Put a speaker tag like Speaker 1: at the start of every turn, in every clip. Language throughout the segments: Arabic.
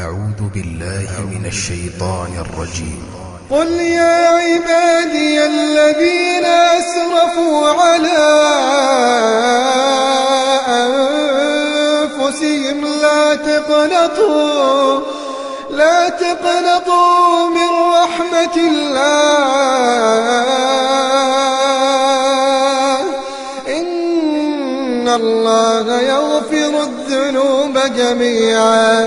Speaker 1: أعوذ بالله من الشيطان الرجيم.
Speaker 2: قل يا عبادي الذين أسرفوا على أنفسهم لا تقنطوا لا تقنطوا من رحمة الله. إن الله يغفر الذنوب جميعا.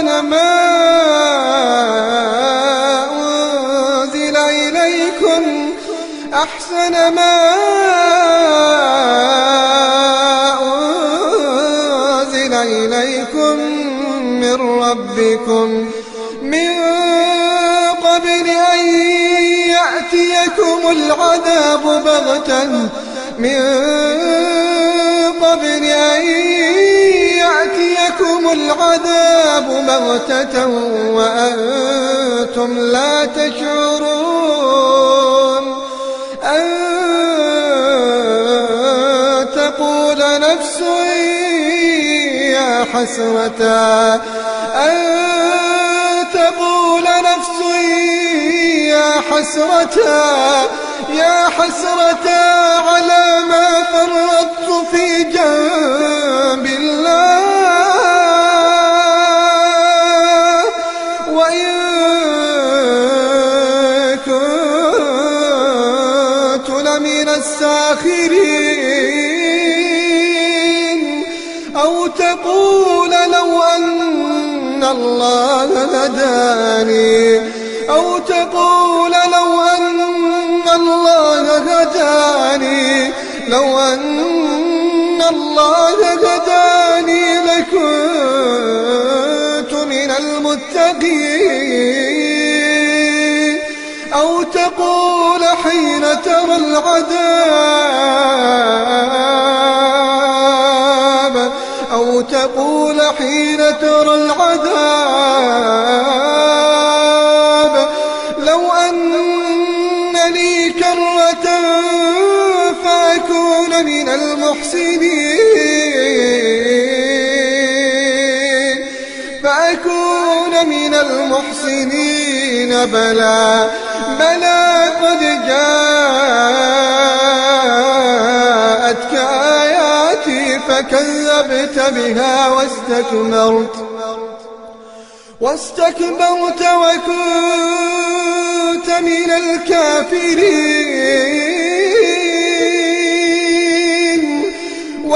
Speaker 2: أحسن ما أنزل إليكم أحسن ما أنزل إليكم من ربكم من قبل أن يأتيكم العذاب بغتة من قبل أن العذاب بغتة وأنتم لا تشعرون أن تقول نفس يا حسرة أن تقول نفس يا حسرة يا حسرة على ما فرطت كنت لمن الساخرين. أو تقول لو أن الله هداني. أو تقول لو أن الله هداني. لو أن الله هداني. المتقين أو تقول حين ترى العذاب أو تقول حين ترى العذاب لو أن لي كرة فأكون من المحسنين المحسنين بلى بلى قد جاءتك آياتي فكذبت بها واستكبرت واستكبرت وكنت من الكافرين.